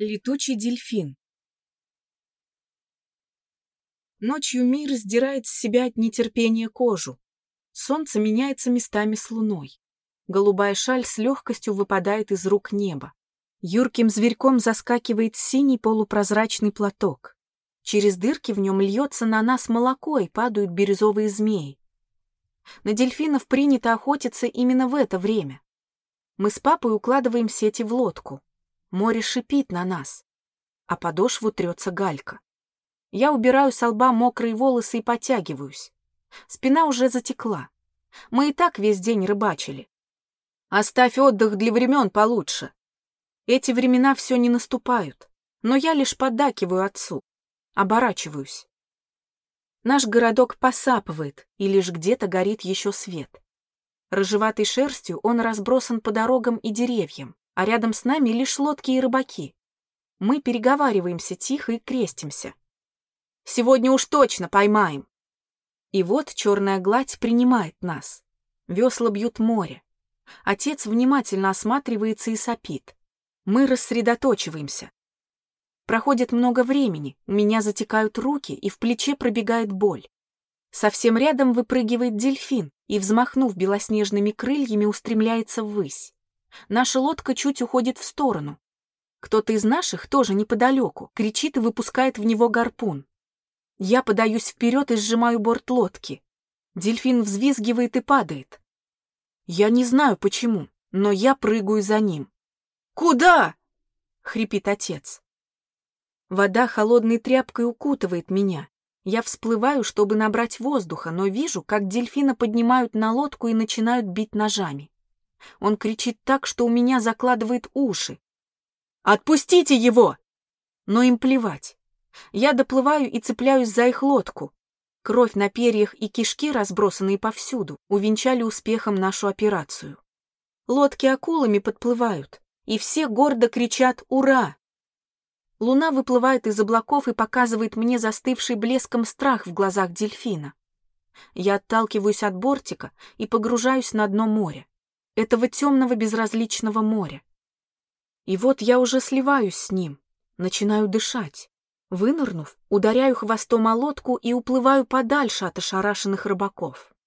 Летучий дельфин. Ночью мир сдирает с себя от нетерпения кожу. Солнце меняется местами с луной. Голубая шаль с легкостью выпадает из рук неба. Юрким зверьком заскакивает синий полупрозрачный платок. Через дырки в нем льется на нас молоко и падают бирюзовые змеи. На дельфинов принято охотиться именно в это время. Мы с папой укладываем сети в лодку. Море шипит на нас, а подошву трется галька. Я убираю с лба мокрые волосы и потягиваюсь. Спина уже затекла. Мы и так весь день рыбачили. Оставь отдых для времен получше. Эти времена все не наступают, но я лишь поддакиваю отцу. Оборачиваюсь. Наш городок посапывает, и лишь где-то горит еще свет. Рыжеватой шерстью он разбросан по дорогам и деревьям а рядом с нами лишь лодки и рыбаки. Мы переговариваемся тихо и крестимся. Сегодня уж точно поймаем. И вот черная гладь принимает нас. Весла бьют море. Отец внимательно осматривается и сопит. Мы рассредоточиваемся. Проходит много времени, у меня затекают руки, и в плече пробегает боль. Совсем рядом выпрыгивает дельфин и, взмахнув белоснежными крыльями, устремляется ввысь. Наша лодка чуть уходит в сторону. Кто-то из наших, тоже неподалеку, кричит и выпускает в него гарпун. Я подаюсь вперед и сжимаю борт лодки. Дельфин взвизгивает и падает. Я не знаю почему, но я прыгаю за ним. «Куда?» — хрипит отец. Вода холодной тряпкой укутывает меня. Я всплываю, чтобы набрать воздуха, но вижу, как дельфина поднимают на лодку и начинают бить ножами. Он кричит так, что у меня закладывает уши. «Отпустите его!» Но им плевать. Я доплываю и цепляюсь за их лодку. Кровь на перьях и кишки, разбросанные повсюду, увенчали успехом нашу операцию. Лодки акулами подплывают, и все гордо кричат «Ура!». Луна выплывает из облаков и показывает мне застывший блеском страх в глазах дельфина. Я отталкиваюсь от бортика и погружаюсь на дно моря этого темного безразличного моря. И вот я уже сливаюсь с ним, начинаю дышать. Вынырнув, ударяю хвостом о лодку и уплываю подальше от ошарашенных рыбаков.